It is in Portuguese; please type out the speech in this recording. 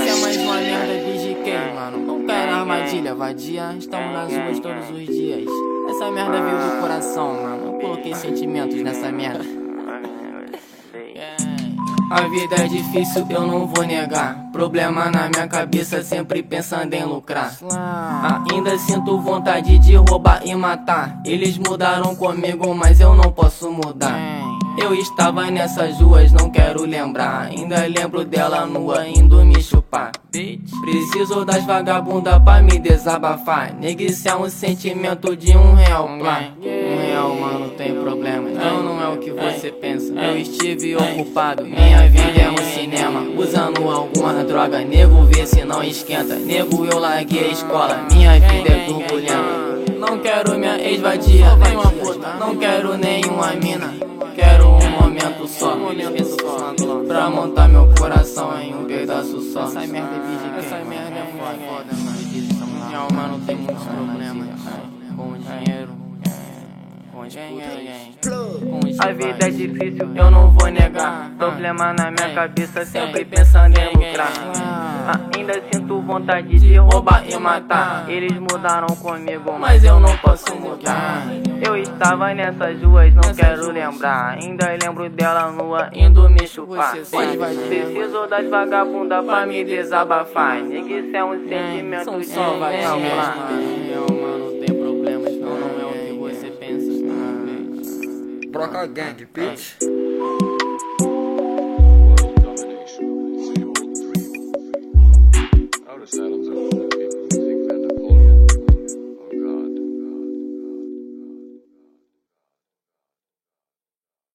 Essa é mais uma merda de GK, mano. Não quero armadilha, vadia. Estamos nas ruas todos os dias. Essa merda veio do coração, mano. Eu coloquei sentimentos nessa merda. A vida é difícil, eu não vou negar. Problema na minha cabeça, sempre pensando em lucrar. Ainda sinto vontade de roubar e matar. Eles mudaram comigo, mas eu não posso mudar. Eu estava nessas ruas, não quero lembrar. Ainda lembro dela nua indo me chupar. Preciso das vagabundas pra me desabafar. Neguice é um sentimento de um real plá. Um real, mano, tem problema. Então não é o que você pensa. Eu estive ocupado, minha vida é um cinema. Usando alguma droga, nego vê se não esquenta. Nego, eu larguei a escola, minha vida é turbulenta. Não quero minha ex-vadia, nenhuma puta. Não quero nenhuma mina. Quero um momento só, Pra montar meu coração em um pedaço só. Essa merda é vídeo, essa merda é foda, mano. Minha alma não tem muitos problemas. Com dinheiro, com dinheiro, A vida é difícil, eu não vou negar. Problema na minha cabeça, sempre pensando em lucrar. Vontade de roubar e matar. Eles mudaram comigo, mas eu não posso mudar. Eu estava nessas ruas, não quero lembrar. Ainda lembro dela nua, indo me chupar. Preciso das vagabundas pra me desabafar. Neguice é um sentimento de só. Mano, tem problemas, não, não é o que você pensa. Broca Gang, bitch.